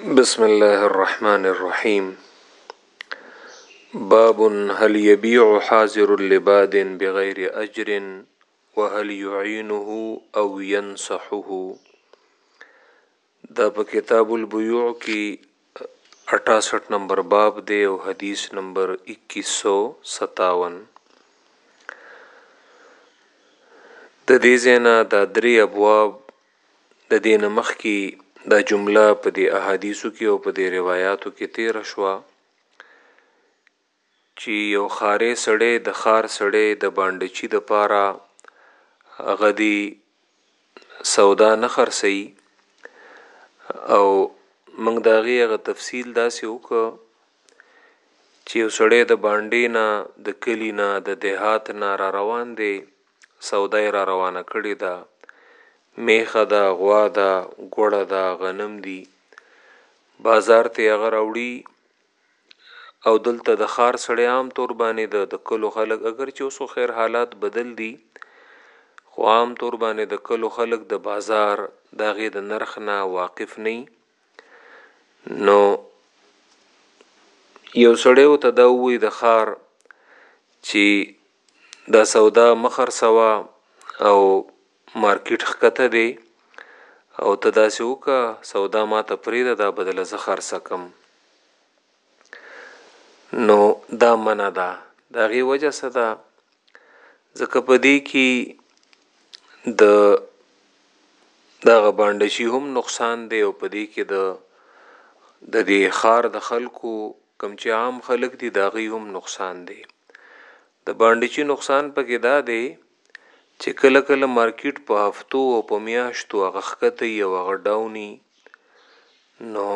بسم الله الرحمن الرحيم باب هل يبيع حاضر لباد بغير أجر وهل يعينه أو ينصحه دا په کتاب البيوع کې 68 نمبر باب دی او حدیث نمبر 2157 د دې زینا د درې ابواب د دې نه مخکي دا جمله په دې احادیثو کي او په دې روایاتو کي تیره شوه چي یو خارې سړی د خار سړی د بانډچي د پاره هغه دی سودا نه خرڅي او موږ دا غي هغه تفصیل داسې وکړو چې یو سړی د باندې نه د کلی نه د دهات نه را روان دی سودا یې را روانه کړې ده، مېښه ده، غوا ده، ګوړه ده، غنم دي، بازار ته یې هغه راوړي او دلته د ښار سړی عام طور باندې د د کلو خلک اګر چې اوس خیر حالات بدل دي خو عام طور باندې د کلو خلک د بازار د هغې د نرخ نه واقف نه نو یو سړی ورته دا ووایي د ښار چې دا سودا مه خرڅوه او مارکیټ ښکته دی او ته داسې وکه سودا ما ته پریده دا بدله زه خرڅه کم نو دا منه ده دا غي وجه څه ده ځکه په دې کې د دغه باندې هم نقصان دی او په دې کې د د دې خار د خلکو کوم چې عام خلک دي د هغوی هم نقصان دی د بانډچي نقصان پکې دا دی چې کله کله مارکیټ په هفتو او په میاشتو هغه ښکته یو هغه ډاوني نو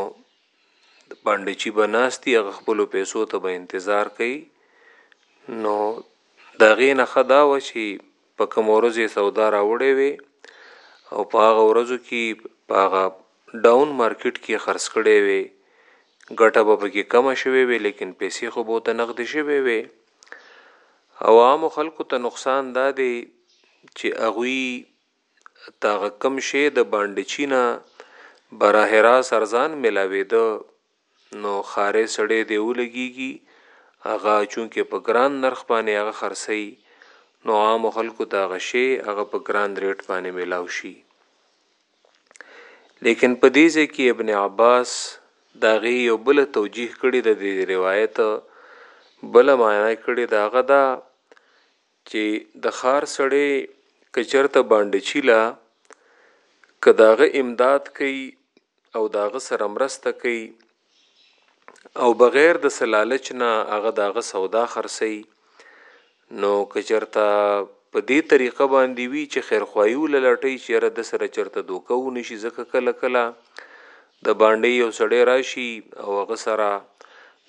د بانډچي به ناستي هغه خپلو پیسو ته به انتظار کوي نو د هغې نه ښه دا وه چې په کومه ورځ یې سودا راوړې وې او په هغه ورځو کې په هغه ډاون مارکیټ کې خرڅ کړې وې ګټه به پکې کمه شوې وې لیکن پیسې خو به ته نقد شوې وې او عام خلکو ته نقصان دا دی چې اغوی تاغه کم شی د باندې چینا براه را سرزان ملاوي ده نو ښارې سړې دې ولګیږي هغه چونکه په ګران نرخ باندې هغه خرڅوي نو عامو خلکو ته هغه شی هغه په ګران ریټ باندې میلاو شي لیکن په دې ځای کې ابن عباس دا غي یو بل توجیه کړی د دې روایت بل معنی کړی دا غدا چي د ښار سړی که چرته بانډچي لا که داغه امداد کوي او داغه سره مرسته کوي او بغير د څه لالچ نه هغه داغه سودا خرڅوي نو که چرته په دي طريقه باندي وي چي خيرخواهي وللټوي چي ياره ده سره چرته دوکه ونشي ځکه کله کله د بانډې يو سړی راشي او هغه سره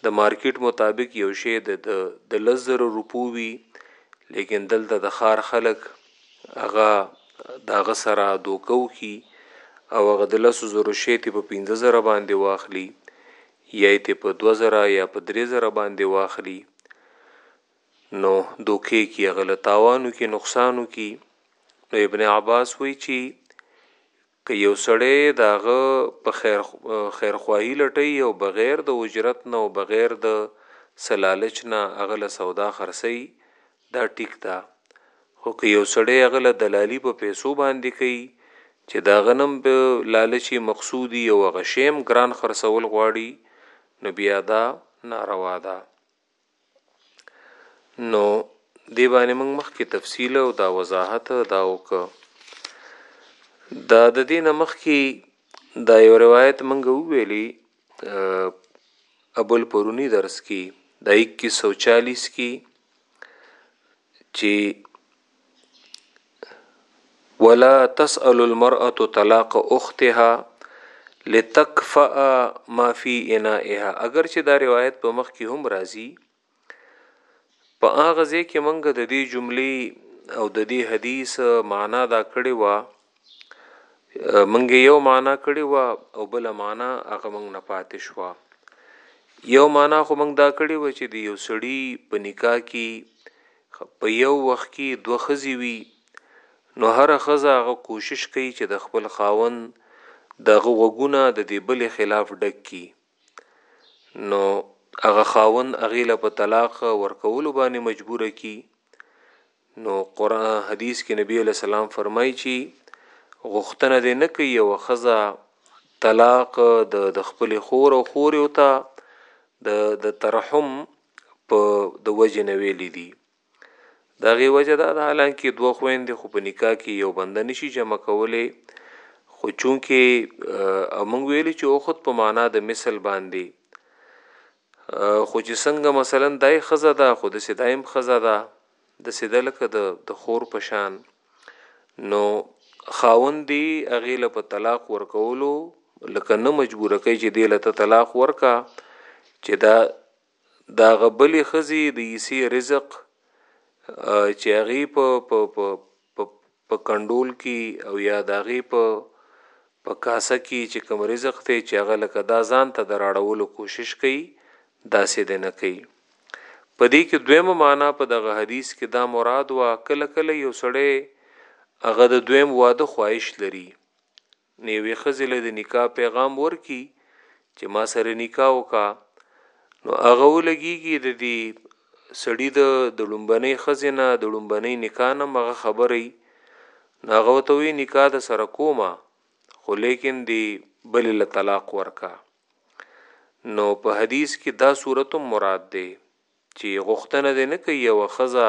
د مارکیټ مطابق یو شی د ده د لس زره روپو وي لیکن دلته د ښار خلک هغه د هغه سره دوکه وکړي او هغه د لسو زرو شی ترې په پنځه زره باندې واخلي یا یې ترې په دوه زره یا په درې زره باندې واخلي نو دوکې کې هغه له تاوان وکړي نقصان وکړي نو ابن عباس وایي چې که یو سړی د هغه په خیر خیرخواهي لټوي او بغیر د اجرت نه او بغیر د څه لالچ نه هغه له سودا خرڅوي دا ټیک ده خو که یو سړی هغه له دلالي په پیسو باندې کوي چې د هغه نه هم په لالچ یې مقصود وي او هغه شی هم ګران خرڅول غواړي نو بیا دا ناروا ده. نو دی باندې موږ مخکې تفصیل او دا وضاحت دا وک دا د دین مخکې دا یو روایت موږ ویلی ابل پرونی درس کې د 2140 کې چی ولا تسأل المرأة طلاق اختها لتکفأ ما فی انائها اگر چې دا روایت په مخ کې هم راځي په هغه ځای کې منګه د دې جملې او د دې حدیث معنا دا کړې و منګه یو معنا کړی و او بل معنا هغه منګ نه پاتې شو یو معنا خو منګ دا کړی و چې د یو سړی په نکاح کې په یو وخت کې دوه خزي وي نو هر خزه هغه کوشش کوي چې د خپل خاون دغه وګونه د دې بل خلاف ډک کی نو هغه خاوند هغې له په طلاق ورکولو باندې مجبور کی نو قرآن حدیث کې نبی علیہ السلام فرمایي چې غختنه دې نه کوي او خزا طلاق د د خپل خور او خور او ته د د ترحم په د وجه نه ویلې دي د هغې وجه دا ده حالانکې دوه خویندې خو په نکاح کې یو بنده نشي جمع کولی خو چونکې موږ ویلي چې اخت په معنا د مثل باندې خو چې څنګه مثلا دای خزه ده خو د سیدایم خزه ده د سیده لکه د د خور پشان نو خاون دی اغه له په طلاق ورکولو لکه نه مجبور کوي چې دی له طلاق ورکا چې دا د هغه بلې ښځې د عیسی رزق چې هغې په په په په په کنډول کې او یا د هغې په په کاسه کې چې کوم رزق دی چې هغه لکه دا ځان ته د راړولو کوشش کوي داسې دی نه کوي په دې کې دویمه معنا په دغه حدیث کې دا مراد وا کله کله یو سړی هغه د دویم واده خواهش لري نو یوې ښځې له د نکاح پیغام ورکي چې ما سره نکاح وکا نو هغه ولګیږي د دې سړی د د لومبنۍ ښځې نه د لومبنۍ نکاح نه مغه خبره ای نو هغه ته وی نکاح د سره کومه خو لیکن دی بل له طلاق ورکا نو په حدیث کې دا صورت مراد دی چی غوښتنه دی نه کوي یوه ښځه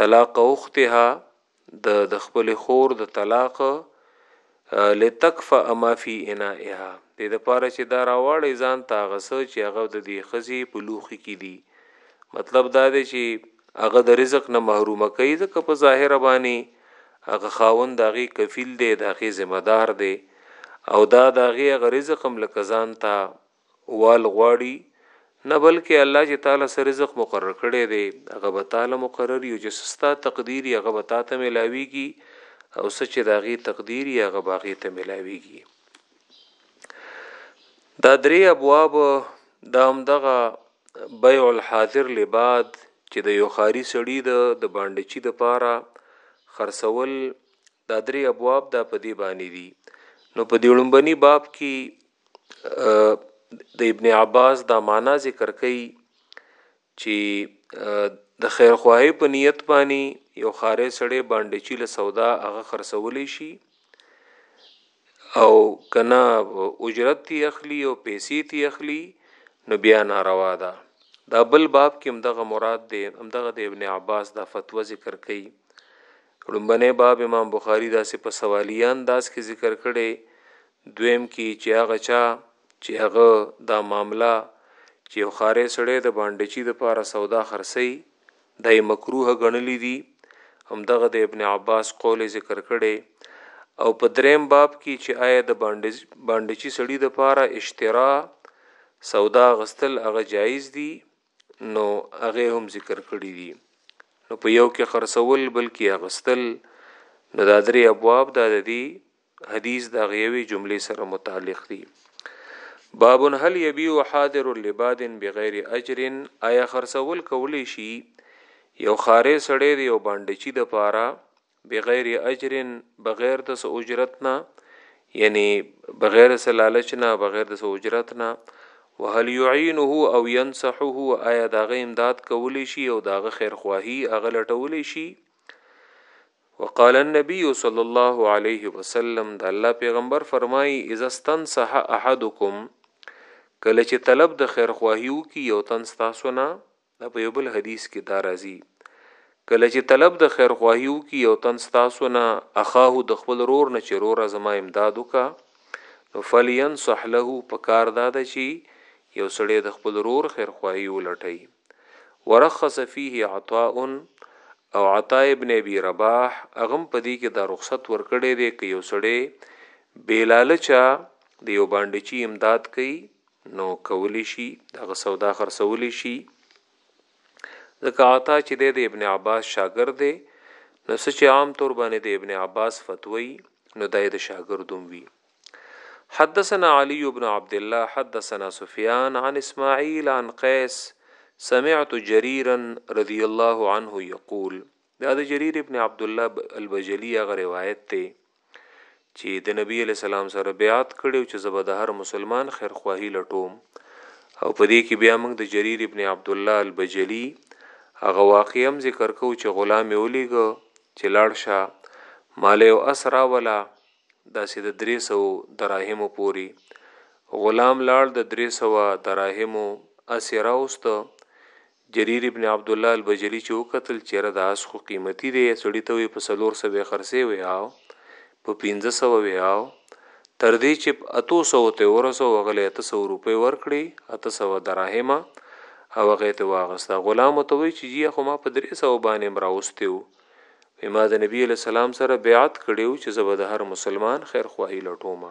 طلاق اختها د د خپلې خور د طلاق لتکفأ ما فی انائها دې دپاره چې دا راواړی ځان ته هغه څه چې هغه د دې ښځې په لوښي کې دي مطلب دا دی چې هغه د رزق نه محرومه کوي ځکه په ظاهره باندې هغه خاوند د هغې کفیل دی د هغې ذمه دار دی او دا د هغې هغه رزق هم لکه ځان ته وال غواړي نه بلکه الله چې تاله څه رزق مقرر کړی دی هغه به تاله مقرر يي او چې څه ستا تقدير يي هغه به تاته ملاويږي او څه چې د هغې تقدير يي هغه به هغې ته ملاويږي دا درې ابواب دا هم دغه بيع الحاضر لباد چې د یو خاري سړي د د باندې چی د پاره خرڅول دا درې ابواب دا په دې باندې دي نو په دې لومبني باب کې د ابن عباس دا معنا ذکر کوي چې د خیر خواهی په نیت باندې یو خارې سړی باندې چې له سودا هغه خرڅولې شي او کنا اجرت تی اخلی او پیسې تی اخلی نو بیا ناروا ده دا بل باب کې هم دغه مراد دی هم دغه د ابن عباس دا فتوا ذکر کړي لومبنه باب امام بخاری دا سه په سوالیان داس کې ذکر کړي دویم کی چی هغه چا چی هغه دا معامله چی یو ښاری سړی د بانډچی د پاره سودا خرڅوی دا یی مکروه ګڼلی دی هم دغه د ابن عباس قول ذکر کړی او په دریم باب کی چی آیا د بانډچی سړی د پاره اشترا سودا غستل هغه جایز دی نو هغه هم ذکر کړی دی نو په یو کی خرڅول بل کی اغستل نو دا درې ابواب دا د دی حدیث د غیوی جملې سره متعلق دی باب هل یبیع حاضر لباد بغیر اجر آیا خرڅول کولی شي یو خارې سړی دی او باندې چی د پاره بغیر اجر بغیر د اجرت نه یعنی بغیر د لالچ نه بغیر د اجرت نه وهل يعينه او ينصحه آیا داغه امداد کولی شي او داغه خیر خواهی اغه لټولی شي وقال النبي صلی الله علیه وسلم د الله پیغمبر فرمایي اذا استنصح احدکم کله چې طلب د خیرخواهی وکي یو تن ستاسو نه دا په یو بل حدیث کې دا راځي کله چې طلب د خیرخواهی وکي یو تن ستاسو نه اخاه د خپل رور نه چې رور زما امداد وکا نو فلینصح له په کار دا ده چې یو سړی د خپل رور خیرخواهی ولټي ورخص فيه عطاء او عطاء ابن ابي رباح اغم په دې کې دا رخصت ورکړی دی که یو سړی بیلالچا د یو باندې چی امداد کوي نو کولی شي دغه سودا خرڅولی شي ځکه عطا چې دی د ابن عباس شاګرد دی نو څه چې عام طور باندې د ابن عباس فتوی نو دای د شاګردوم وی حدثنا علي بن عبد الله حدثنا سفيان عن اسماعيل عن قيس سمعت جريرا رضي الله عنه يقول دا د جرير ابن عبد الله البجلي هغه روایت ته چې د نبی علی سلام سره بیعت کړو چې زبر د هر مسلمان خیر خواهی لټوم او په دې کې بیا موږ د جریر ابن عبد الله البجلی هغه واقعم ذکر کو چې غلام یې ولېګو چې لاړ شه مال او اسرا ولا داسې د درې سوو دراهمو پورې. غلام لاړ د درې سوه دراهمو اس یې راوسته. جریر بن عبدالله البجلي چې وکتل چې یاره دا اس خو قیمتي دی، سړي ته وویل په څلور سوه یې خرڅوې؟ وایي هاو. په پنځه سوه؟ وایي هاو. تر دې چې اتو سوو ته یې ورساوه، هغه له یې اته سوه روپۍ ورکړې، اته سوه دراهمه، او هغه یې ترې واخیسته. غلام ورته وایي چې جیه خو ما په درې سوو باندې هم راوستی و. وی ما د نبی علی سلام سره بیعت کړیو چې زه به د هر مسلمان خیر خواهی لټوم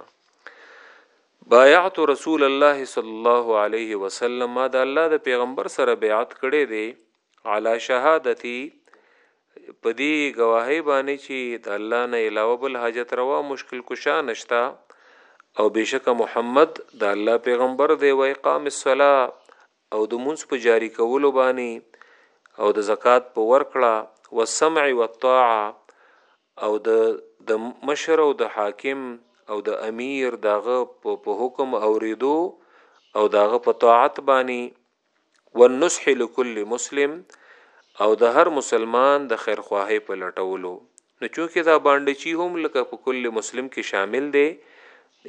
بایعت رسول الله صلی الله علیه وسلم ما د الله د پیغمبر سره بیعت کړی دی علی شهادتی په دې گواهی باندې چې د الله نه علاوه بل حاجت روا مشکل کشا نشتا او بشک محمد د الله پیغمبر دی و اقام الصلاه او د مونځ په جاري کولو باندې او د زکات په ورکړه والسمع والطاعه او د د مشر او د حاکم او د امیر داغه په په حکم اوریدو او داغه په طاعت باندې والنصح لكل مسلم او د هر مسلمان د خیرخواهی په لټولو نو چونکه دا بانډچی هم لکه په کل مسلم کې شامل دی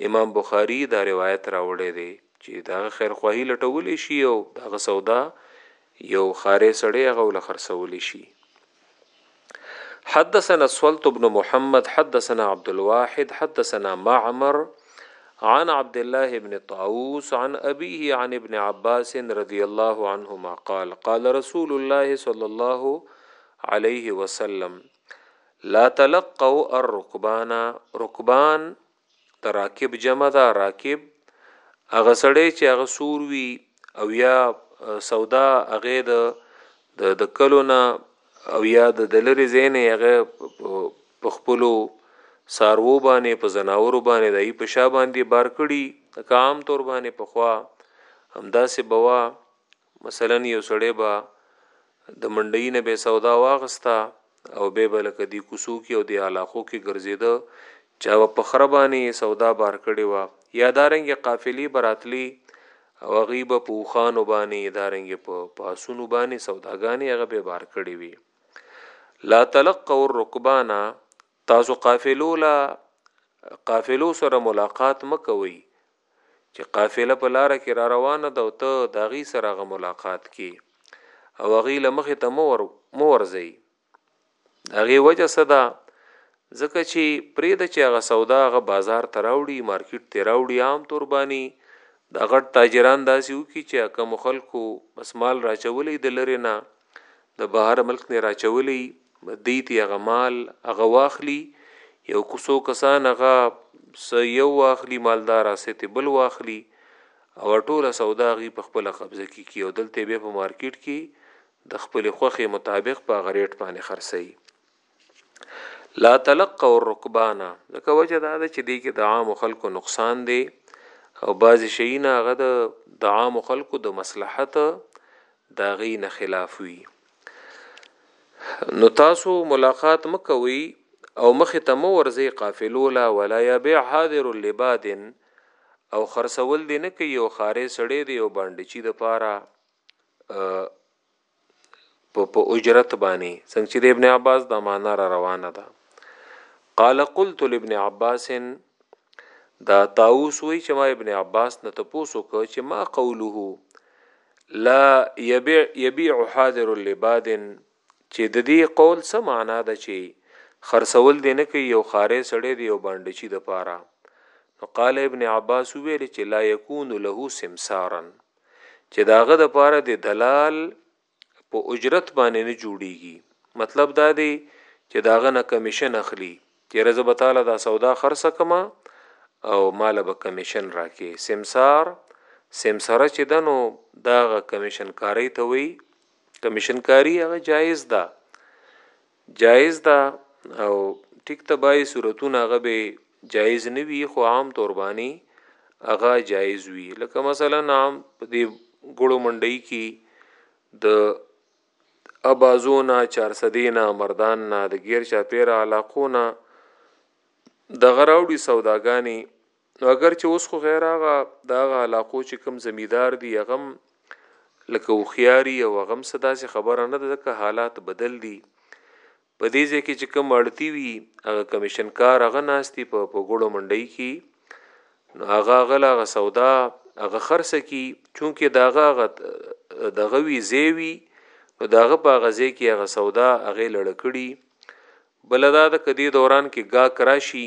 امام بخاری دا روایت راوړی دی چې دا خیر خواهی لټول شي او دا سودا یو خارې سړی هغه ول خرڅول شي حدثنا السلط بن محمد حدثنا عبد الواحد حدثنا معمر عن عبد الله بن طاووس عن أبيه عن ابن عباس رضي الله عنهما قال قال رسول الله صلى الله عليه عليه وسلم لا تلقوا الركبان ركبان د راکب جمع ده راکب هغه سړی چې هغه سور وي او یا سودا هغه د د کلونه او یا د دلری زین هغه په خپل سارو باندې په زناور باندې دای په شا باندې بار کړي کام تور باندې په خوا همدا سه بوا مثلاً یو سړی به د منډۍ نه بې سودا واخسته او بیا به لکه دې کوڅو کې او دې علاقو کې ګرځېده، چا به په خره باندې یې سودا بار کړې وه، یا دا رنګې قافلې به راتلې او هغوی به په اوښانو باندې، دا رنګې په په آسونو باندې سوداګانې هغه به یې بار کړې وې. لا تلقوا الرکبان، تاسو قافلو له قافلو سره ملاقات مه کوئ، چې قافله په لاره کې راروانه ده او ته د هغوی سره هغه ملاقات کې او هغوی له مخې ته مه ورځئ د هغې وجه څه ده ځکه چې پرې د چې هغه سودا هغه بازار ته راوړي مارکیټ ته راوړي عام طور باندې د غټ تاجران داسې وکړي چې کوم خلکو بس مال راچولې د لرې نه د بهر ملک نه راچولی دی تی هغه مال هغه واخلی یو کوسو کسان هغه س یو واخلی مالدار استه بل واخلی او ټوله سودا غي په خپل قبضه کې کی او دلته به په مارکیټ کې د خپل خوخه مطابق په غریټ باندې خرڅي لا تلقوا الركبان لکه وجه دا ده چې دی کې د عام خلکو نقصان دی او بعض شیونه هغه د عام خلکو د مصلحت دا غي نه خلاف وي نو تاسو ملاقات مکوي او مخ ته مو ورزي قافلو لا ولا يبيع حاضر لباد او خرڅول دي نه کوي او خارې سړې دی او باندې چی د پاره په په اجرت باندې څنګه چې د ابن عباس دا معنا را روانه ده قال قلت لابن عباس دا طاووس وی چې ما ابن عباس نه تاسو کو چې ما قوله لا يبيع يبيع حاضر لباد چې د دې قول څه معنا ده چې خرڅول دي نه کوي یو خارې سړی دی یو باندې چی د پاره نو قال ابن عباس ویل چې لا يكون له سمسارن چې داغه د پاره د دلال په اجرت باندې نه جوړیږي مطلب دا دی چې داغه نه کمیشن اخلي چې رزه به تعالی دا سودا خرڅه کما او مال به کمیشن راکې سمسار سمسره چې دنو داغه کمیشن کاری ته وي کمیشن کاری هغه جایز ده جائز ده او ټیک طبعی صورتونه هغه به جائز نه وي خو عام طور باندې هغه جایز وي لکه مثلا عام په دې ګړو منډي کې د ابازونا چارسدینا مردان نه د غیر چاپیره علاقونه د غراوډي سوداګانی نو اګر چې اوس خو غیر هغه د هغه علاقو چې کم زمیدار دي هغه هم لکه هوښیاري او هغه هم څه داسې خبره نه ده ځکه حالات بدل دي په دې ځای کې چې کم اړتي وي هغه کمیشن کار هغه ناشتي په په ګړو منډي کې نو هغه غلا غ سودا هغه خرڅه کی چونکه داغه غ دغه وی زیوی نو داغه په غزه کې هغه سودا هغه لړکړي بلدا د کدی دوران کې گا کراشي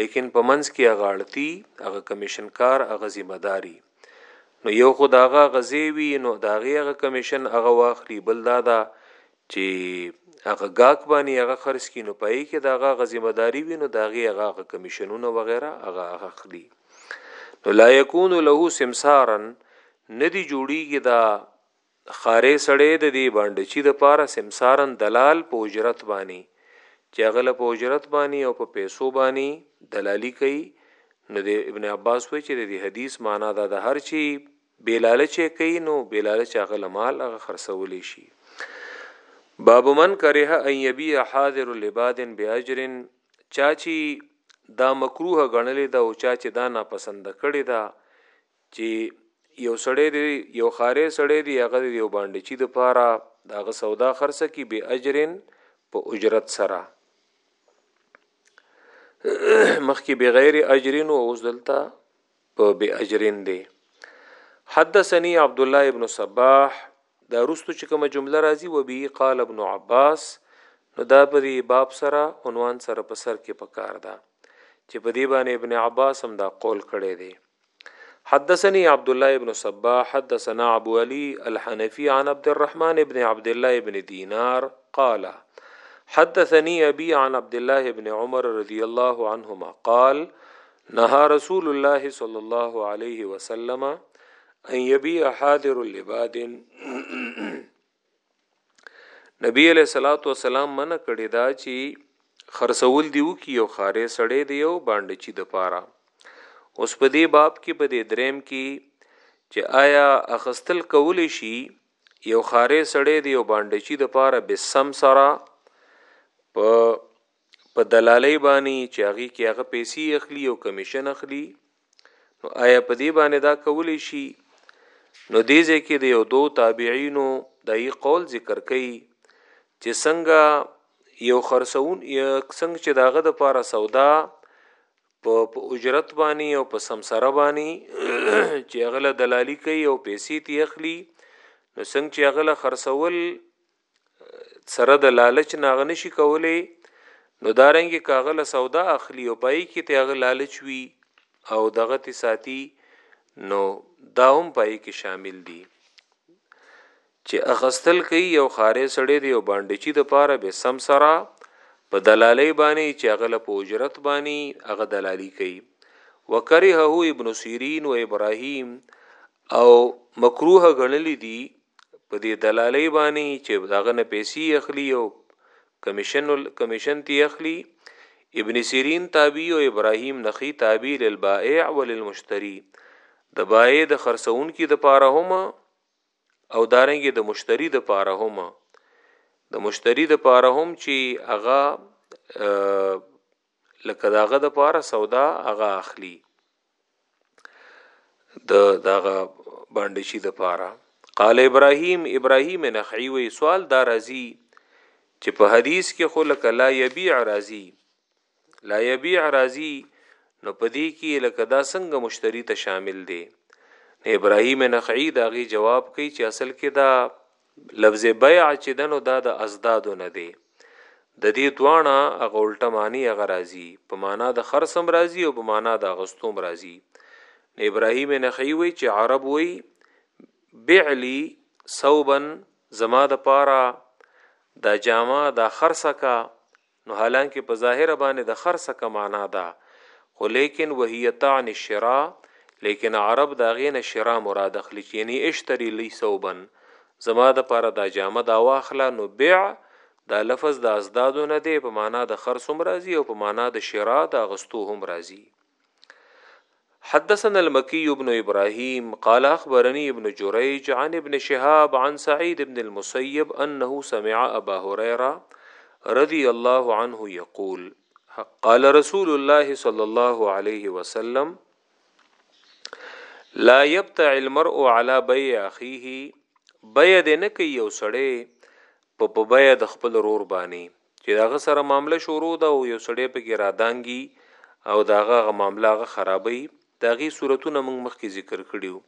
لیکن په منځ کې هغه اړتی هغه کمیشن کار هغه ذمہ داری نو یو خو داغه غزی وی نو داغه هغه کمیشن هغه واخلی بل دا دا چې هغه گاک باندې هغه خرج کینو پای کې داغه غزی ذمہ داری وی نو داغه هغه کمیشنونه وغیرہ هغه اخلي نو لا یکون له سمسارن ندی جوړیږي دا د ښارې سړې د دې بانډچي د پاره سمسارن دلال په اجرت باني چي هغه له په اجرت باني او په پيسو باني دلالي کوي نو د ابن عباس وایي چي د دې حدیث مانا دا ده هر چي بې لالچه کوي نو بې لالچه هغه له مال هغه خرڅولې شي باب من کره ان یبیع حاضر لباد باجر چا چی دا مکروه غنلې ده او چا چې دا ناپسند کړې ده چی یو سړی دی یو ښاری سړی دی هغه دی یو بانډچی د پاره د هغه سودا خرڅه کی به اجرن په اجرت سره مخکې بغیر اجرین او اوس دلته په بی اجرین دی حدثني عبد الله ابن صباح دا رستو چې کومه جمله راځي و به قال ابن عباس نو دا په دې باب سره عنوان سره په سر کې پکار ده چې په دې باندې ابن عباس هم دا قول کړی دی حدثني عبد الله بن صباح حدثنا ابو علي الحنفي عن عبد الرحمن بن عبد الله بن دينار قال حدثني ابي عن عبد الله بن عمر رضي الله عنهما قال نهى رسول الله صلى الله عليه وسلم ان يبيع حاضر لباد نبی علیہ الصلوۃ والسلام منع کړی دا چی خرڅول دیو کی یو خارې سړی دی او باندې چی د پاره اوس په دې باب کې په دې دریم کې چې آیا اخستل کول شي یو خارې سړی دی او باندې چی د پاره به سم سره په په دلالۍ باندې چې هغې کې هغه پیسې اخلي او کمیشن اخلي نو آیا په دې باندې دا کولی شي نو دې ځای کې د یو دو تابعینو دایي قول ذکر کوي چې څنګه یو خرڅون څنګه چې داغه د پاره سودا په اجرت باندې او په سمسره باندې چې غله دلالی کوي او پیسې تی اخلي نو څنګه چې غله خرڅول سره د لالچ نه غنه شي کولای نو دارنګ کاغله سودا اخلي او پای کې ته غل لالچ وي او دغه تی ساتي نو دا هم پای کې شامل دي چې اخستل کوي یو خارې سړې دی او باندې چې د پاره به سم سره په دلالي باندې چې غل په اجرت باندې هغه دلالي کوي وکرهه ابن سیرین و ابراهیم او مکروه غنلی دی په دې دلالۍ باندې چې داغه نه پیسې اخلي او کمیشن کمیشن تی اخلي ابن سیرین تابعی او ابراهیم نخی تابعی للبائع وللمشتری د بائع د خرڅونکو د پاره هم او دارنګ د مشتری د پاره هم د مشتری د پاره هم چې هغه لکه داغه د پاره سودا هغه اخلي د داغه باندې شي د پاره قال ابراهيم ابراهيم نخعي وي سوال دا راځي چې په حدیث کې خو لکه لا يبيع راځي لا يبيع راځي نو پدې کې لکه دا څنګه مشتری ته شامل دی ابراهيم نخعي داغي جواب کوي چې اصل کې دا لفظ بیع چی ده نو دا د اضدادو نه دی ددی دواړه هغه الټه معنی هغه راځی په معنی د خرڅ هم راځی او په معنی د اغستو هم راځی نو ابراهیم نخعی وی چی عرب وی بیع لی ثوبا زما د پاره دا جامه دا خرڅه کا نو حالانکه په ظاهره باندې د خر څکه معنا ده خو لیکن وهي تعني الشراء لیکن عرب د هغې نه شراء مراد اخلي چې یعنی اشتري لي ثوبا زما دپاره دا جامه دا واخله نو بیع دا لفظ د اضدادو نه دی په معنا د خرڅ هم راځي او په معنا د شراء د اغستو هم راځي. حدثنا المكي بن ابراهيم قال اخبرني ابن جريج عن ابن شهاب عن سعيد بن المسيب انه سمع ابا هريره رضي الله عنه يقول قال رسول الله صلى الله عليه وسلم لا يبتع المرء على بيع اخيه بيع دې نه کوي یو سړی په بيع د خپل رور باندې چې د هغه سره معامله شروع ده او یو سړی په کې رادانګي او د هغه هغه معامله هغه خرابوي د هغې صورتونه موږ مخکې ذکر کړي وو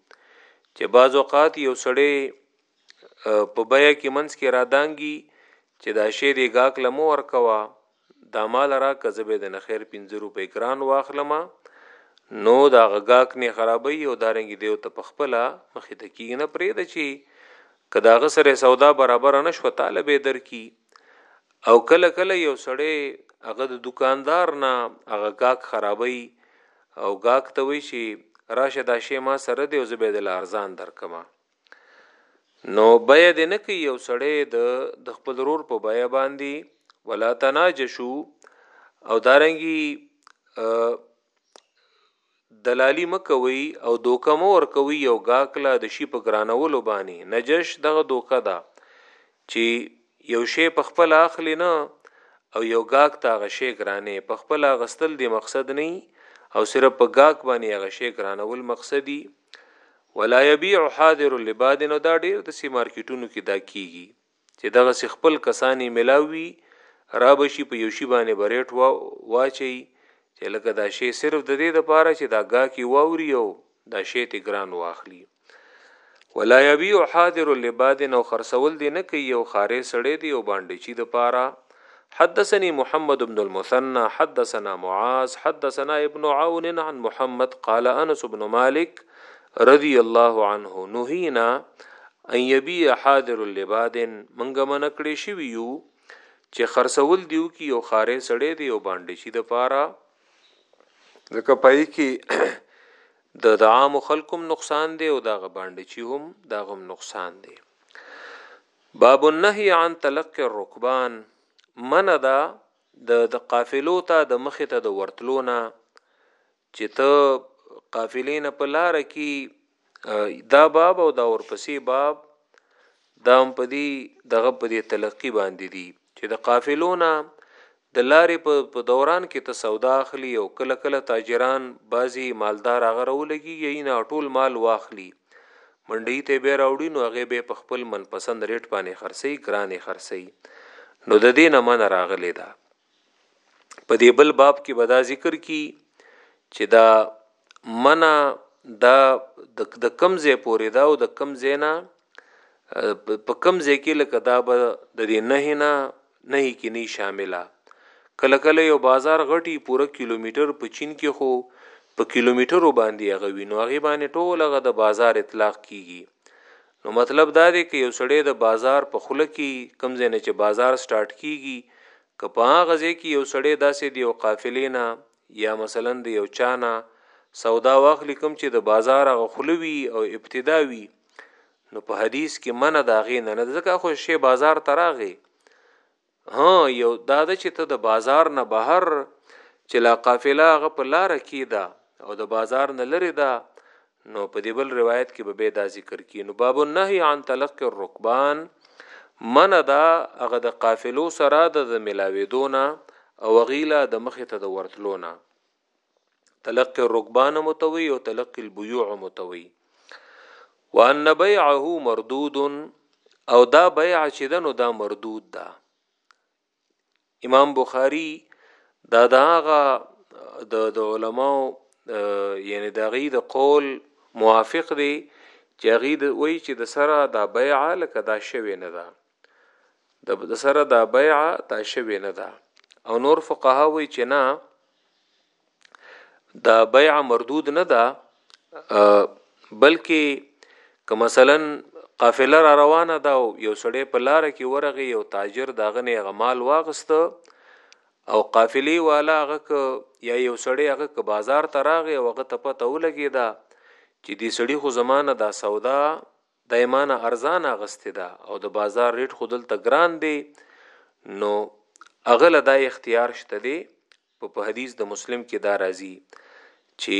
چې بعض اوقات یو سړی په بیا کې منځ کې رادانګي چې دا شی دی ګاک لمو ورکوا دا مال را کذبه د نخیر 50 روپۍ ګران واخلم نو دا غاک نه خرابې او دارنګ دیو ته پخپلا مخې ته کیږي نه پرې د چی که د هغه سره سودا برابره نه شوه تاله به یې درکړي او کله کله یو سړی هغه د دکاندار نه هغه ګاک خرابوي او ګاک ته وایي چې راشه دا شی ما سره دی او زه به د لارزان درکمه نو بیا دې نه کوي یو سړی د د خپل رور په بیا باندې ولا تناجشو او دارنګي دلالی مه کوئ او دوکه مه ورکوئ یو ګاک له د شی په ګرانولو بانی نجش دغه دوکه ده چی یو شی په خپله اخلی نه او یو ګاک ته هغه شی ګرانی په خپله اغستل دی مقصد نه او صرف په ګاک بانی هغه شی ګرانول مقصدی ولا یبیع حاضر لباد نو دا ډیر د سی مارکیټونو کی دا کیږی. چې دغسې خپل کسان يې ملاو وي رابه شي په يو شي باندې به ريټ وا واچوي چې لکه دا شی صرف ددې دپاره چې دا ګاکي واوري او دا شی ترې ګران واخلي ولا يبيع حاضر لباد او خرڅول دې نه کوي يو ښارې سړی دی او بانډچي دپاره حدثني محمد بن المثنى حدثنا معاذ حدثنا ابن عون عن محمد قال انس بن مالك رضي الله عنه نهينا ان يبيع حاضر لباد منګه من کړی شوی یو چې خرڅول دیو کی یو خارې سړې دی او باندې شي د پاره ځکه پای کې د عام خلکم نقصان دی او دا باندې چی هم دا غم نقصان دی باب النهی عن تلقی الرکبان، منع ده د د قافلو ته د مخې ته د ورتلو نه چې ته قافلې نه په لاره کې دا باب او دا ورپسې باب دا هم په دې دغه په دې تلقی باندې دي چې د قافلو نه د لارې په په دوران کې ته سودا اخلي او کله کله تاجران بعضي مالدار هغه راولګيږي اينه ټول مال واخلي منډي ته بيا راوړي نو هغه بيا په خپل من پسند ريټ باندې خرڅوي ګران يې خرڅوي نو د دې نه منع راغلې ده په دې بل باب کې به دا ذکر کی چې دا منع دا د کم ځای پورې دا او د کم ځای نه په کم ځای کې لکه دا به د دې نه نه نهي کې نهي شامله. کله کله یو بازار غټي پوره کیلومتر په چین کې خو په کیلومترو باندي هغه وي نو هغې باندې ټول هغه د بازار اطلاق کیږي نو مطلب دا دی که یو سړی د بازار په خوله کې کوم ځای نه چې بازار سټارټ کیږي که په هغه ځای کې یو سړی داسې د یو قافلې نه یا مثلا د یو چا نه سودا واخلي کوم چې د بازار هغه خوله وي او ابتدا وي نو په حدیث کې منه دا غي نه نه ځکه خو شی بازار ته راغی ها یو دا د چې ته د بازار نه بهر چې لا قافله غ په لار کې ده او د بازار نه لري ده نو په دې بل روایت کې به به دا ذکر کی نو باب النهي عن تلقي الركبان من دا هغه د قافلو سره د ملاویدونه او غیلا د مخه ته د ورتلونه تلقي الركبان متوي او تلقي البيوع متوي وان بيعه مردود او دا بيع چې دنو دا مردود ده امام بخاری دا داغه د د علماو یعنی د غي د قول موافق دی چې غي د وای چې د سره دا بيع لکه دا شوی نه ده د سره دا بیعه تا شوی نه ده او نور فقها وی چې نه دا بیعه مردود نه ده بلکې که مثلا قافله را روانه ده او یو سړی په لار کې ورغی یو تاجر داغه نه غمال واغست او قافلی والا هغه یا یو سړی هغه ک بازار ته راغی او هغه ته پته ولګی دا چې دی سړی خو زمانه دا سودا دا یې مانه ارزانه اغستې ده او د بازار ریټ خو دلته ګران دی نو هغه له دا اختیار شته دی په په حدیث د مسلم کې دا راځي چې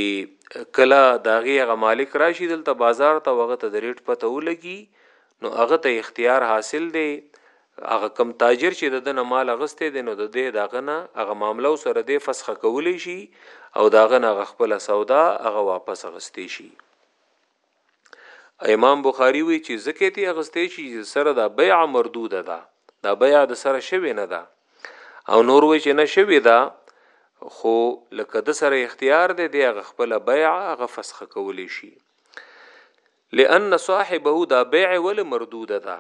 کله داغه هغه مالک راشي دلته بازار ته وغه ته د ریټ پته ولګي نو هغه ته اختیار حاصل دی هغه کم تاجر چې د دنه مال غستې دي نو د دې داغه نه هغه معاملو سره د فسخ کولی شي او داغه نه خپل سودا هغه واپس غستې شي امام بخاری وی چې زکه تی اغستې چې سره دا بیع مردوده ده دا بیع د سره شوی نه ده او نور وی چې نه شوی ده خو لکه د سره اختیار دی دی هغه خپل بیع هغه فسخ کولی شي لئن صاحبه دا بیع ول مردوده ده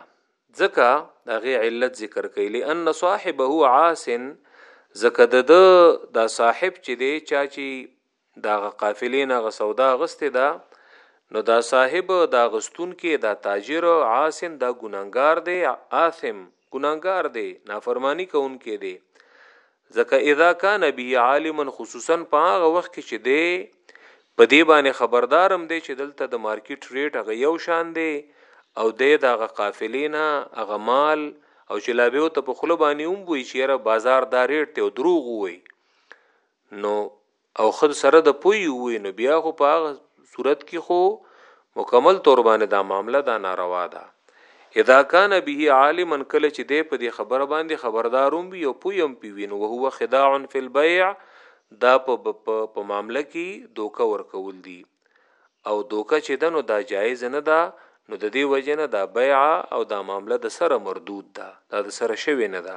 ځکه دا غي علت ذکر کوي لئن صاحبه عاس ځکه د دا صاحب چې دی چا چې د هغه قافلې نه هغه سودا اغستې ده نو دا صاحب دا اغستونکې دا تاجر عاصم دا ګناهګار دی آثم ګناهګار دی نافرمانی کوونکې دی ځکه اذا کان به عالما خصوصا په هغه وخت کې چې دی په دې باندې خبردارم دی چې دلته د مارکیټ ریټ هغه یو شان دی او دی دا هغه قافلې نه هغه مال او چې لا به ته په خله باندې هم وی چې را بازار دا ریټ ته دروغ وی نو او خد سره د پوی وی نو بیا خو په هغه صورت کې خو مکمل تور باندې دا معامله دا ناروا ده اذا كان به عالما کله چې دی په دې خبره باندې خبرداروم وی او پویم پی وین او هو خداع فی البيع دا په په معامله کې دوکه ورکول دي او دوکه چې دنو دا جایز نه ده نو د دې وجنه دا بیع او دا معامله د سره مردود ده دا د سره شوی نه ده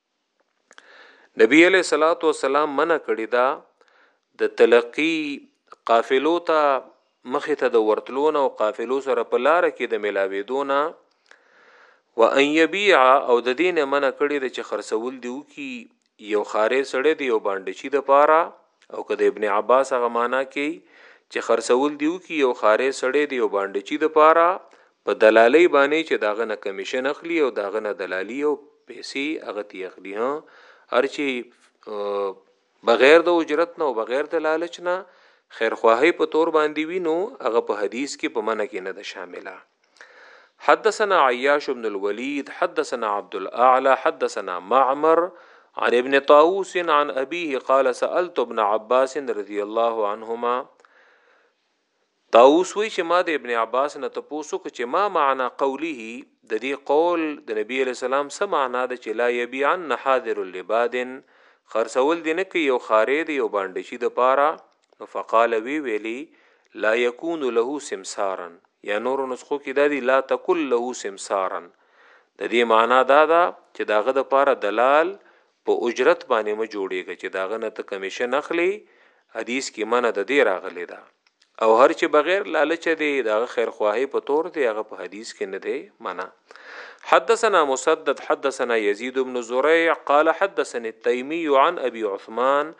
نبی علیہ الصلوۃ والسلام منع کړی دا د تلقی قافلو ته مخه ته د ورتلون او قافلو سره په لار کې د ملاویدونه و ان یبیع او د دین منع کړی د چې خرڅول دیو کی یو خارې سړی دی او باندې چی د پاره او که د ابن عباس هغه معنا کېی چې خرڅول دې وکړي یو ښاری سړی د یو بانډچي دپاره په دلالۍ باندې چې د هغه نه کمیشن اخلي او د هغه نه دلالي او پیسې هغه ترې اخلي ها هرچې بغیر د اجرت نه او بغیر د لالچ نه خیرخواهۍ په تور باندې وي نو هغه په حدیث کې په منع کې نه ده شامله حدثنا عياش بن الوليد حدثنا عبد الاعلى حدثنا معمر عن ابن طاووس عن ابيه قال سالت ابن عباس رضي الله عنهما طاووس وی چې ما د ابن عباس نه تاسو کو چې ما معنا قوله د دې قول د نبی عليه السلام سم معنا د چې لا يبيعن حاضر لبادن خرڅول دي نه کوي یو خارې دی یو باندې شي د پاره نو فقال وی ویلی لا یکون له سمسارا یا نور نسخو کې دا دی لا تکل له سمسارا د دې معنا دا ده چې داغه د پاره دلال په اجرت باندې م جوړیږي چې داغه نه ته کمیشن اخلي حدیث کې منه د دې راغلی دا او هر چې بغیر لالچ دی داغه خیر خواهی په تور دی هغه په حدیث کې نه دی منه حدثنا مسدد حدثنا يزيد بن زريع قال حدثني التيمي عن ابي عثمان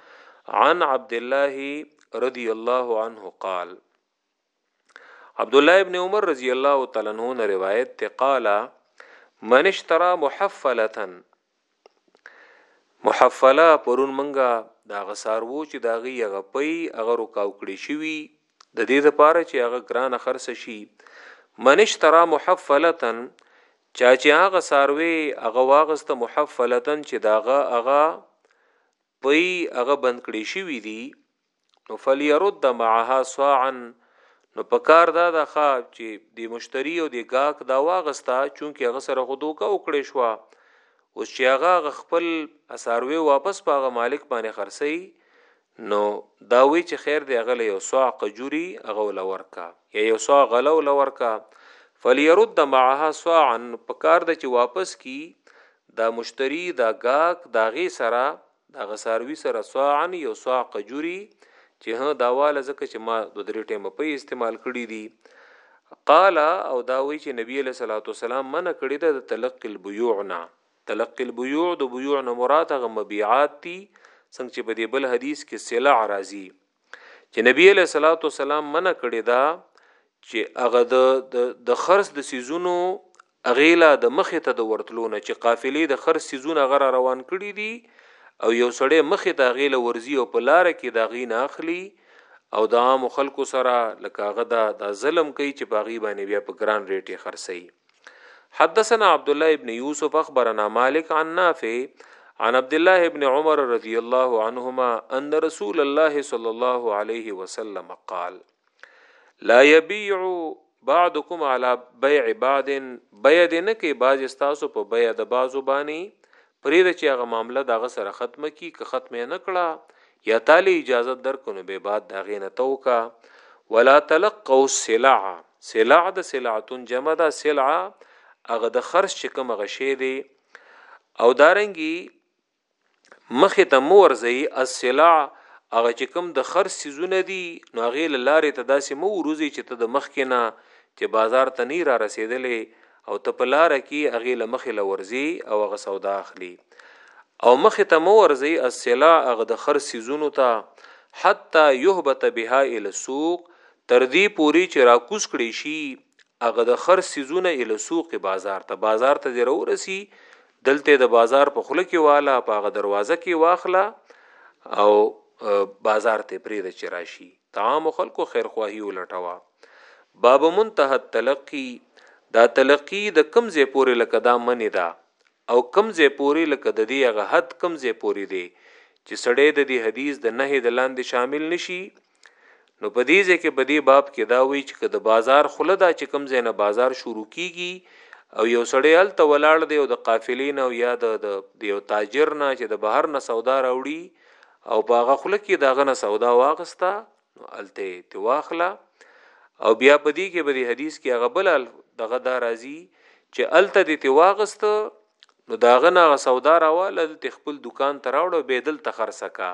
عن عبد الله رضي الله عنه قال عبد الله ابن عمر رضی الله تعالی عنہ نے روایت تے قال من اشترى محفله محفله پرون منګه دا غسار وو چې دا غي هغه پي هغه رکاو کړی شوی د دې لپاره چې هغه ګران خرڅ شي منش ترا محفلتن چا چې هغه ساروي هغه واغسته محفلتن چې داغه هغه پۍ هغه بند کړې شوي دي نو فلیرد معها صاعا نو په کار دا ده ښه چې د مشتری او د گاک دا واغستا چونکه هغه سره خو دوکه وکړې شو اوس چې هغه خپل اساروي واپس په هغه مالک باندې خرڅي نو دا وی چې خیر دی هغه له یو صاع قجوري هغه ول ورکا یا یو صاع غلو لورکا فلیرد معها صاعا په کار د چې واپس کی دا مشتری دا ګاک د هغې سره د هغه څاروي سره صاعا یو صاع قجوري چې هه دا واله ځکه چې ما دو درې ټیمه پي استعمال کړي دي قال او دا وی چې نبی له صلوات والسلام من کړي د تلقي البيوعنا تلقي البيوع د بيوع نه مراد غ مبيعات دي څنګه چې په دې بل حدیث کې سلع راځي چې نبی علیہ الصلوۃ والسلام منع کړی دا چې هغه د د خرص د سيزونو اغیلا د مخه ته د ورتلونه چې قافلې د خرص سيزونه غره روان کړي دي او یو سړی مخه ته غیله ورزي او په لار کې دا غي نه اخلي او د عام خلکو سره لکه غدا د ظلم کوي چې باغی باندې بیا په ګران ریټ خرڅي حدثنا عبد الله ابن يوسف اخبرنا مالك عن نافع عن عبد الله ابن عمر رضي الله عنهما ان رسول الله صلى الله عليه وسلم قال لا يبيع بعضكم على بيع بعض بيع دې نه کې باز استاسو په بيع د بازو باندې پرې د چې هغه معاملې دغه سره ختمه کی که ختمه نه کړه یا تالی اجازه درکنو به بعد دغه نه توکا ولا تلقوا السلع سلع د سلعتون جمع ده سلع هغه د خرج چې کوم هغه شی دی او دارنګي مخه ته مور زی السلع هغه چې کوم د خرج سيزونه دي نو هغه لاره ته داسې مو روزي چې ته د مخ کې نه چې بازار ته نه را رسیدلې او ته په لار کې هغه لمخې لورزي او هغه سودا اخلي او مخه ته مو ورزي السلع هغه د خرج سيزونه ته حتا يهبت بها الى السوق تر دې پورې چې را کوز کړې شي هغه د خر څیزونه الى السوق بازار ته بازار ته دې راورسي دلته یې د بازار په خوله کې واله په هغه دروازه کې واخله او بازار ته پرېده چې راشي تعام خلکو خیرخواهی ولټوه باب منتهى التلقي دا تلقی د کم ځای پورې لکه دا منی دا او کوم ځای پورې لکه ددې هغه حد کوم ځای پورې دی چې سړی ددې حدیث د نهې د لاندې شامل نه شي نو په دې ځای کې په دې باب کې دا وایي چې که د بازار خوله دا چې کوم ځای نه بازار شروع کیږي او یو سړی هلته ولاړ دی او د قافلې نه او یا د د یو تاجر نه چې د بهر نه سودا راوړي او په هغه خوله کې د هغه نه سودا واغسته نو الته ته واخلا او بیا په دې کې به د حدیث کې هغه بل دغه دا راځي چې الته دې ته واغست نو داغه نه سودا راواله د خپل دکان ته راوړو به دل ته خرڅه کا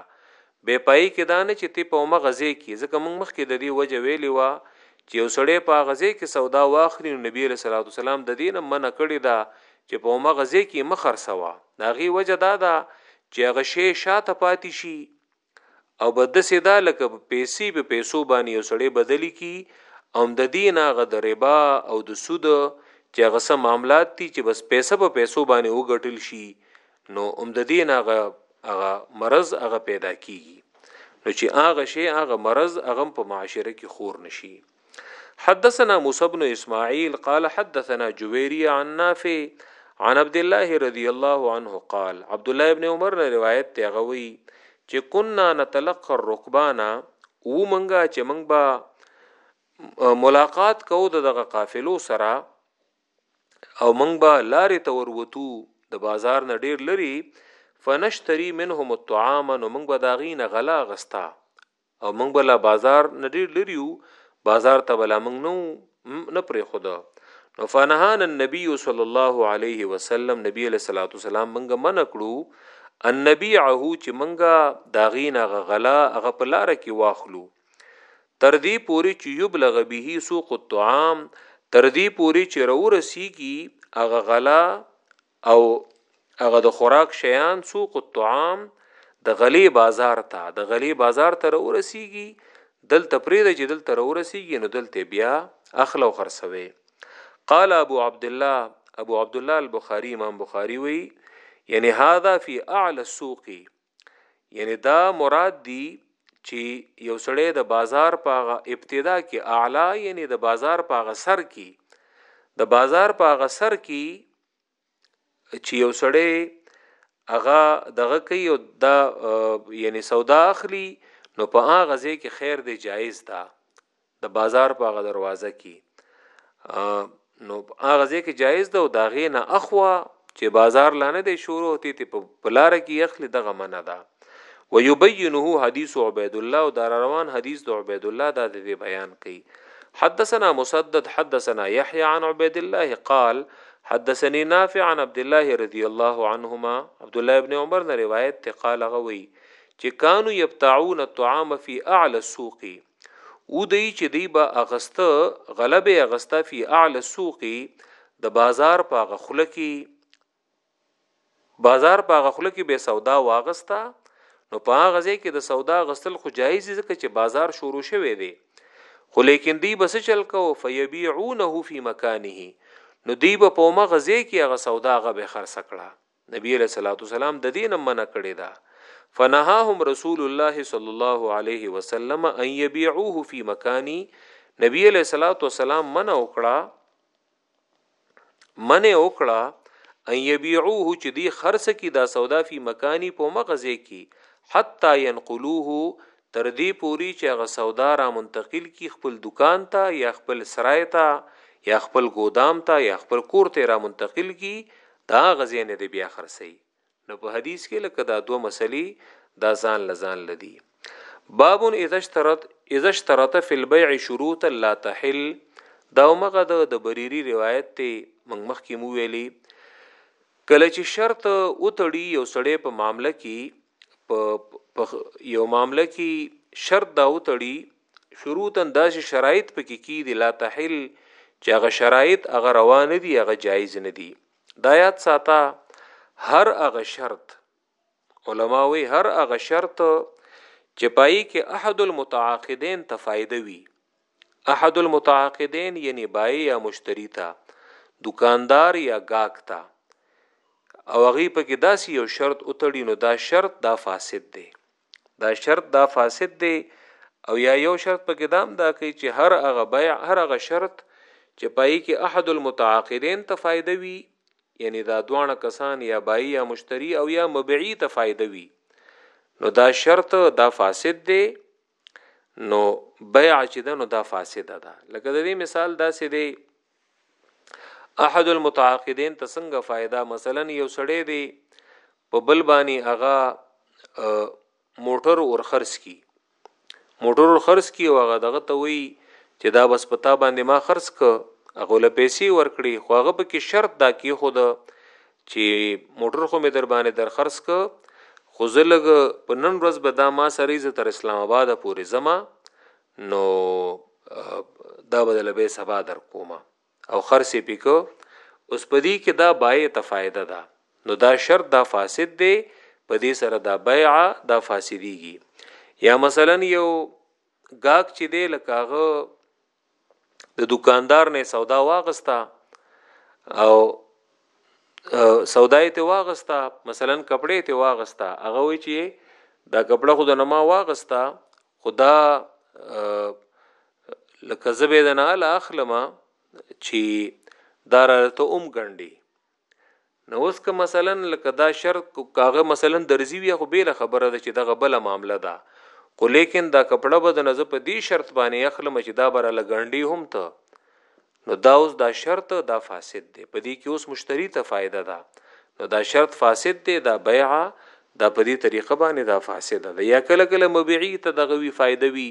به پای کې دانه چې تی په مغه ځای کې ځکه موږ مخکې د دې وجه ویلی و چې یو سړی په غزه کې سودا واخلي نو نبی له صلوات والسلام د دین منع کړی دا چې په ما غزه کې مخر سوا دا غي وجه دا دا چې هغه شی شاته پاتې شي او به دسې دا لکه په پیسې په پیسو باندې یو سړی بدلی کی او د دې نه غ د ربا او د سود چې هغه سم معاملات دي چې بس پیسې په پیسو باندې وګټل شي نو هم د دې نه غ هغه مرض هغه پیدا کیږي نو چې هغه شی هغه مرض هغه په معاشره کې خور نشي حدثنا موسى بن اسماعيل قال حدثنا جويري عن نافع عن عبد الله رضي الله عنه قال عبد الله ابن عمر نے روایت ته غوي چې كنا نتلقى الركبانا و منګه چې منګ با ملاقات کو دغه قافلو سره او منګ با لارې تور وتو د بازار نه ډیر لري فنشتري منهم الطعام نو موږ به داغي نه غلا غستا او موږ به لا بازار نه ډېر لري وو، بازار ته به لا موږ نه وو نه پرېښوده، نو فنهانا النبي صلی الله علیه وسلم نبي علیه الصلاة والسلام موږ منع کړو ان نبيعه چې موږ د هغې نه هغه غله هغه په لاره کې واخلو تر دې پورې چې یبلغ به سوق الطعام تر دې پورې چې راورسیږي هغه غله او هغه د خوراک شیان سوق الطعام د غلی بازار ته د غلی بازار ته ورسیږي دلته پرې د چې دلته ورسیږي نو دلته بیا اخلو خرڅوي قال ابو عبد الله ابو عبد الله البخاري امام بخاري وی یعنی هاذا فی اعلى السوق یعنی دا مراد دی چې یو سړی د بازار په هغه ابتدا کې اعلی یعنی د بازار په هغه سر کې د بازار په هغه سر کې چې یو سړی هغه دغه کوي او دا یعنی سودا اخلي نو په هغه ځای کې خیر دی جایز ده د بازار په هغه دروازه کې نو هغه ځکه جایز ده او دا غې نه اخوا چې بازار لانه دی شروع ته ته په لار کې اخلي دغه منه ده ويبينه حديث عبيد الله او دار روان حديث د عبيد الله دا د بیان کړي حدثنا مسدد حدثنا يحيى عن عبيد الله قال حدثني نافع عن عبد الله رضي الله عنهما عبد الله ابن عمر نه روایت ته قال غوي چې كانوا يبتعون الطعام في اعلى السوق او دی چې دی به اغسته غله به اغسته فی اعلی السوق د بازار په هغه خوله کې بازار په هغه خوله کې به سودا واغسته نو په هغه ځای کې د سودا غسل خو جایز دي ځکه چې بازار شروع شوی دی خو لیکن دی بس چل کو فیبيعونه فی مکانه نو دی به په مغه ځای کې هغه سودا غه به خرڅ کړه نبی علیه الصلاۃ والسلام د دین منع کړی دا فنهاهم رسول الله صلی الله علیه وسلم ان یبيعوه فی مکانی نبی علیه الصلاۃ والسلام منع وکړه منع وکړه ان یبيعوه چې دی خرڅ کی دا سودا فی مکانی په مغزه کی حتا ينقلوه تر دې پوری چې هغه سودا را منتقل کی خپل دکان ته یا خپل سرای ته یا خپل ګودام ته یا خپل کور ته را منتقل کی د هغه ځای نه دی بیا خرڅوي نو په حدیث کې لکه دا دوه مسلې دا ځان لزان لدی باب اذا اشترط اذا اشترط في البيع شروط لا تحل دا مغه د د بریری روایت ته موږ مخکې مو ویلي کله چې شرط او تړي یو سړی په معاملې کې په یو معاملې کې شرط دا او تړي شروطا داسې شرایط پکې کیدي لا تحل چې هغه شرایط هغه روان دي هغه جایز نه دي دا یاد ساته هر هغه شرط علما وی هر هغه شرط چې پای کې احد المتعاقدین ته فائدہ وي احد المتعاقدین یعنی بای یا مشتری ته دکاندار یا گاک ته او هغه په کې داسې یو شرط اتړي نو دا شرط دا فاسد دی دا شرط دا فاسد دی او یا یو شرط په کدام دا کوي چې هر هغه بیع هر هغه شرط چې پای کې احد المتعاقدین ته فائدہ وي یعنی دا دوانه کسان یا بای یا مشتری او یا مبيعي ته فائدہ وي نو دا شرط دا فاسد دی نو بیع چې دا نو دا فاسد ده لکه د دې مثال دا سې دی احد المتعاقدين ته څنګه فائدہ مثلا یو سړی دی په بل باندې هغه موټر اور خرڅ کی موټر اور خرڅ کی او هغه دغه ته وی چې دا بس پتا باندې ما خرڅ ک هغه له پیسې ورکړي خو هغه په کې شرط دا کی خو دا چې موټر خو مې در باندې در خرڅ ک خو زلګ په نن ورځ به دا ما سره ز تر اسلام آباد پورې زما نو دا بدل به سبا در کومه او خرڅ یې پکو اوس پدی کې دا بای ته فائدہ ده نو دا شرط دا فاسد دی پدی سره دا بیع دا فاسدیږي یا مثلا یو گاک چې دی لکهغه د دکاندار نه سودا واغستا او سودای ته واغستا مثلا کپڑے ته واغستا هغه وی چې دا کپڑا خو د نما واغستا خدا لکه زبې د نه لا اخلمه چې دار ته اوم ګنډي نو اوس که مثلا لکه دا شرط کاغه مثلا درځي وي خو بیل خبره ده چې دغه بل معامله ده خو لیکن دا کپړه به د نزه په دې شرط باندې اخلم چې دا بر لګنډي هم ته نو دا اوس دا شرط دا فاسد دی په دې کې اوس مشتری ته فائدہ ده نو دا شرط فاسد دی دا بیع دا په دې طریقه باندې دا فاسد ده یا کله کله مبيعي ته دغه وی فائدہ وی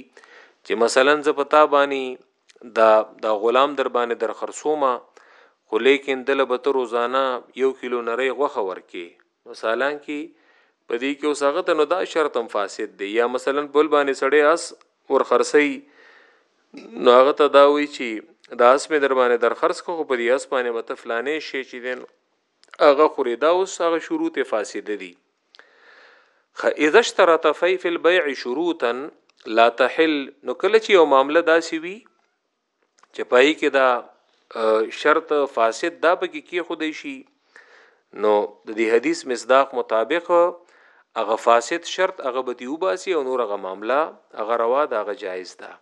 چې مثلا ز پتا باندې دا دا غلام در باندې در خرصومه خو لیکن دل به تر روزانه یو کیلو نری غوخه ورکې نو سالان کی په دې کې اوس هغه ته نو دا شرط هم فاسد دی یا مثلا بل باندې سړی اس ور خرسي نو هغه ته دا وی چې دا اس مې در باندې در خرڅ کو په دې اس باندې مت فلانې شي چې دین هغه خوري دا اوس هغه شروط فاسد دي خ اذا اشترط في في البيع شروطا لا تحل نو کله چې یو معاملې داسي وي چې پای کې دا شرط فاسد دا به کې کې خودي شي نو د دې حدیث مصداق مطابق هغه فاسد شرط هغه به دی وباسي او نور هغه معاملہ هغه روا ده هغه جایز ده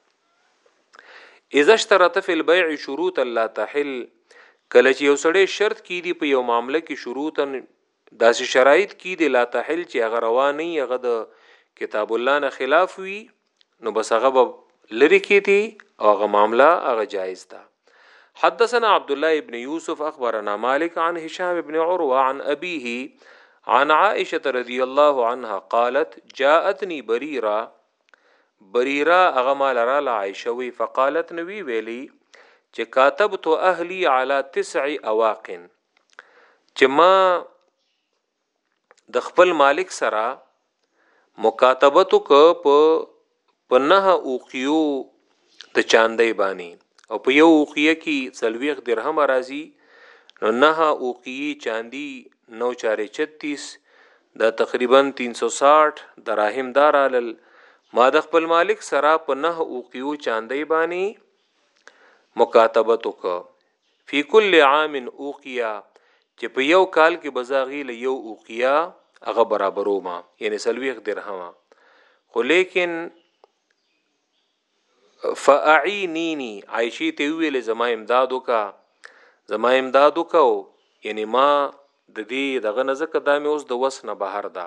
اذا اشترط في البيع شروط لا تحل کله چې یو سړی شرط کیدی په یو معاملې کې شروطن داسې شرایط کی دی لا تحل چی هغه روا نه وی هغه د کتاب الله نه خلاف وی نو بس هغه به لری کی دی او هغه معامله هغه جایز ده حدثنا عبد الله ابن يوسف اخبرنا مالك عن هشام ابن عروه عن ابيه عن عائشه رضی الله عنها قالت جاءتني بريره بريره هغه مال را عائشه وی فقالت نو وی ویلی چې كاتبت اهلي على تسع اواقن چې ما د خپل مالک سره مکاتبت وک په په نه اوقیو د چاندې بانی او په یو اوقیه کې څلويخ درهم راځي نو نه اوقیه چاندي نو چاره 36 دا تقریبا 360 دراهم دارالل ما د خپل مالک سره په نه اوقیو چاندې بانی مکاتبت وک فی کل عام اوقیه چې په یو کال کې بزا غي له یو اوقیه هغه برابرو ما یعنی سلويخ درهمه خو لیکن فاعینینی عائشی ته ویل زما امداد وکا زما امداد وکاو یعنی ما د دې دغه نزدک دامه اوس د وس نه بهر ده دا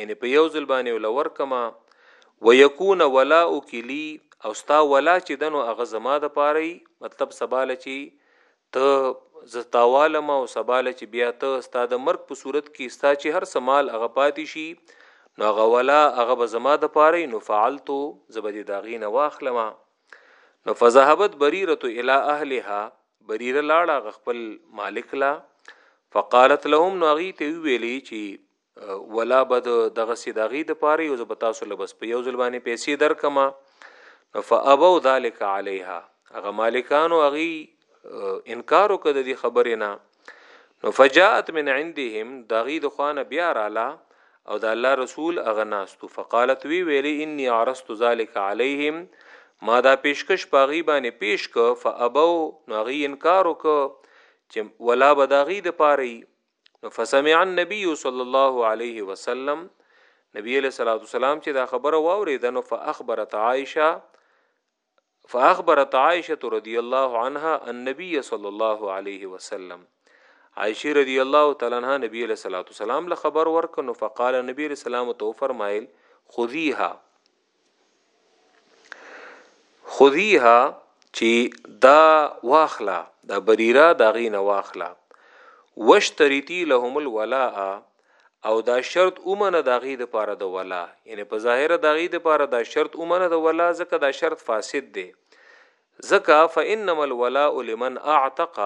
یعنی په یو ځل باندې ول ورکما ويكون ولا اکلی او ستا ولا چې دنو هغه زما د پاره مطلب سباله چې ته زتاواله ما او سباله چې بیا ته ستا د مرګ په صورت کې ستا چې هر سمال هغه پاتې شي نو هغه ولا هغه به زما د پاره نو فعلتو زبدي داغي نه واخلم نو فذهبت بریره الى اهلها بریره لاړه خپل مالک لا فقالت لهم نو هغه ته ویلي چې ولا بد دغه سي دغه د پاره یو زب تاسو له بس په یو ځل باندې پیسې درکما فابو ذلک علیها هغه مالکانو هغه انکار وکړ د خبرې نه نو فجاءت من عندهم دغه د خوانه بیا رااله او د الله رسول هغه ناستو فقالت وی ویلی انی عرست ذلک علیهم ما دا پیشکش پاغي باندې پیش ک فابو نو غي انکار وک چې ولا بداغي د پاره نو فسمع النبي صلی الله علیه وسلم نبی علیہ الصلوۃ والسلام چې دا خبره واورید نو فاخبرت عائشه فاخبرت عائشه رضی الله عنها النبي صلی الله علیه وسلم عائشه رضی الله تعالی عنها نبی علیہ الصلوۃ والسلام له خبر ورک نو فقال نبی علیہ السلام تو فرمایل خذیها خذيها چی دا واخلا دا بریرا دا غین واخلا واشترطی لهم الولاء او دا شرط اومنه دا غی د پاره د ولا یعنی په ظاهر دا غی د پاره دا شرط اومنه د ولا ځکه دا شرط فاسد دی ځکه فانما الولاء لمن اعتق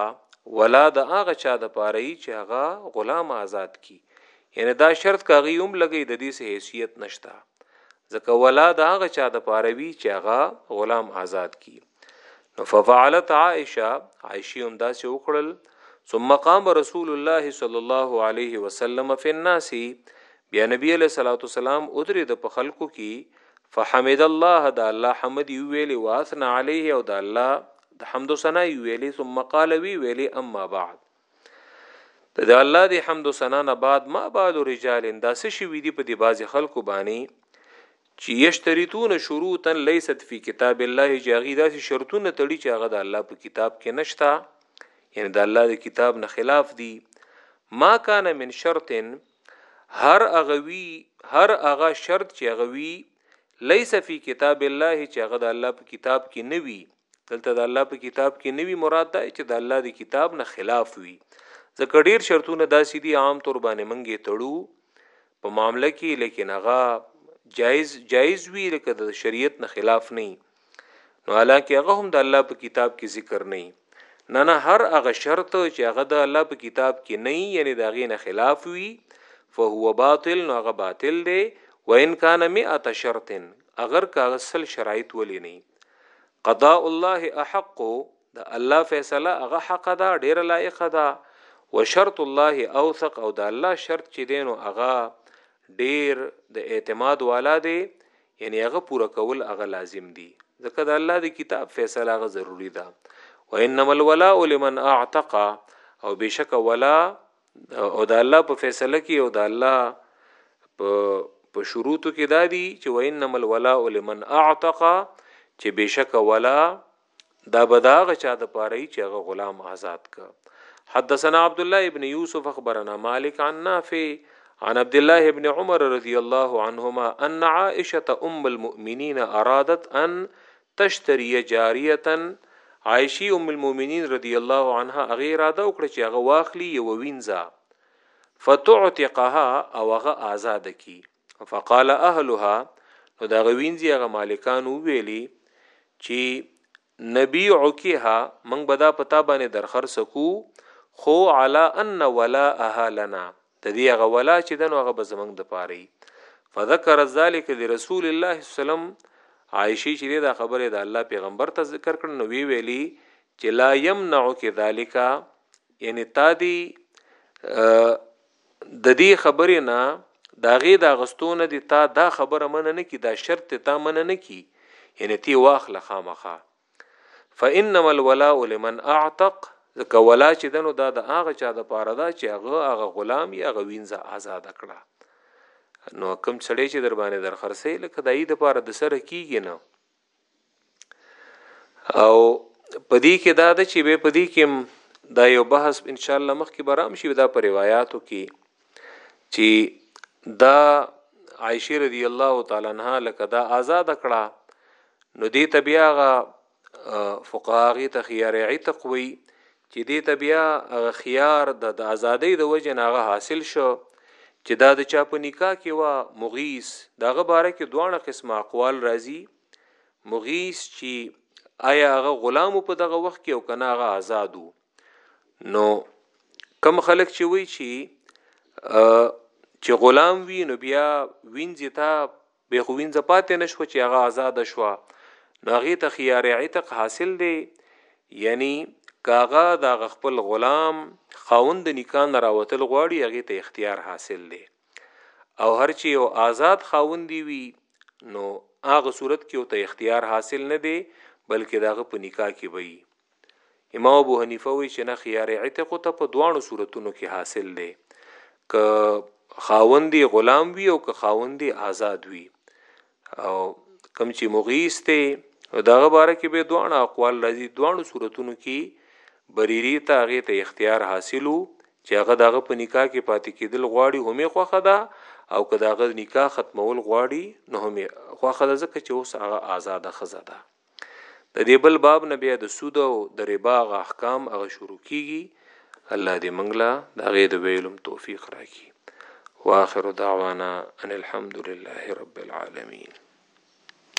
ولا د هغه چا د پاره یی چې هغه غلام آزاد کی یعنی دا شرط که هغه هم لګی د دې څه حیثیت نشته ځکه ولا د هغه چا د پاره وی چې هغه غلام آزاد کی نو ففعلت عائشه عائشه هم دا څه وکړل ثم قام رسول الله صلی الله علیه وسلم فی الناس بیا نبی علیہ الصلوۃ والسلام ادری د په خلکو کې فحمد الله د الله حمد یو ویلی واثنا علیه او د الله د حمد و ثنا یو ویلی ثم قال وی ویلی اما بعد د الله د حمد و ثنا نه بعد ما بعد رجال داسې شي وی دي په دې بازي خلکو باندې چې یشترطون شروطا ليست في کتاب الله جاغي داسې شرطونه تړي چې هغه د الله په کتاب کې نشتا یعنی د الله د کتاب نه خلاف دي ما کان من شرط هر هغه وی هر هغه شرط چې هغه وی ليس فی کتاب الله چې هغه د الله په کتاب کې نه وی دلته د الله په کتاب کې نوی مراد ده چې د الله د کتاب نه خلاف وي ځکه ډیر شرطونه داسې دي عام طور باندې منګې تړو په معاملې کې لیکن هغه جایز جایز وی لکه د شریعت نه خلاف نه نو حالانکه هغه هم د الله په کتاب کې ذکر نه نه نه هر هغه شرط چې هغه د الله په کتاب کې نه یعنی دا غي نه خلاف وي فهو باطل نو هغه باطل دی وان کان 100 شرط اگر کا اصل شرایط ولې نه قضاء الله احق د الله فیصله هغه حق ده ډیر لایق ده وشرط الله اوثق او د الله شرط چې دینو هغه ډیر د اعتماد والا دی یعنی هغه پوره کول هغه لازم دي ځکه د الله د کتاب فیصله هغه ضروری ده وانما الولاء لمن اعتق او بشک ولا او د الله په فیصله کې او د الله په په شروطو کې دادی چې وانما الولاء لمن اعتق چې بشک ولا دا به دا هغه چا د پاره چې هغه غلام آزاد ک حدثنا عبد الله ابن يوسف اخبرنا مالك عن نافع عن عبد الله ابن عمر رضي الله عنهما ان عائشه ام المؤمنين ارادت ان تشتري جاريه عائشي ام المؤمنين رضي الله عنها غیر اراده وکړه چې هغه واخلي یو وینځه فتعتقها او هغه آزاد کی فقال اهلها نو دا غوینځي هغه مالکان ویلي چې نبی عکیها من بدا پتا باندې درخر سکو خو علا ان ولا اها لنا د دې هغه ولا چې دنو هغه به زمنګ د پاره فذكر ذلك لرسول الله صلی الله علیه وسلم عائشه چې دا خبره د الله پیغمبر ته ذکر کړ نو وی ویلی چې لا يمنعك ذلك یعنی تا دی ددې خبرې نه دهغې د اغستو نه دې تا دا خبره منع نه کړي دا شرط دې تا منع نه کړي یعنې تۀ واخله خامخا فانما الولاء لمن اعتق ځکه ولا چې ده نو دا د هغه چا د پاره ده چې هغه هغه غلام یا هغه وینځه آزاد کړه نو کم سړی چې در باندې درخرسې لکه دای د پاره د سره کیږي نه او پدې کې دا د چې به پدې کې دا یو بحث ان شاء الله مخ کې برام شي دا پر روایتو کې چې دا عائشه رضی الله تعالی عنها لکه دا آزاد کړه نو دې تبياغه فقهاغي تخياري تقوي چې دې ته بیا هغه خيار د د ازادۍ د وجه نه هغه حاصل شو چې دا د چا په نکاح کې وا مغیث دغه باره کې دواړه قسمه اقوال راځي مغیث چې آیا هغه غلام په دغه وخت کې او کنه هغه آزادو نو کم خلک چې وی چې چې غلام وی نو بیا وینځي تا بیا خو وینځه پاتې نه شوه چې هغه ازاده شوه نو هغې ته خیار عتق حاصل دی یعنی که هغه د هغه خپل غلام خاوند د نکاح نه راوتل غواړي هغې ته اختیار حاصل دی او هر چې یو آزاد خاوند وي نو هغه صورت کې ورته اختیار حاصل نه دی بلکې د هغه په نکاح کې وي امام ابو حنیفه وی چې نه خیار عتق ته په دواړو صورتونو کې حاصل دی که خاوندې غلام وی او که خاوندې آزاد وی او کم چې مغیث ته دغه باره کې به دوه اقوال راځي دوه صورتونو کې بریری ته هغه ته اختیار حاصلو چې هغه دغه په نکاح کې پاتې کېدل غواړي همې خوخه ده او که دغه نکاح ختمول غواړي نو همې خوخه ده ځکه چې اوس هغه آزاده خزه ده د دې بل باب نه بیا د سود او د ربا غ احکام هغه شروع کیږي الله دې موږ له دا غې د ویلم توفیق راکړي واخر دعوانا ان الحمد لله رب العالمین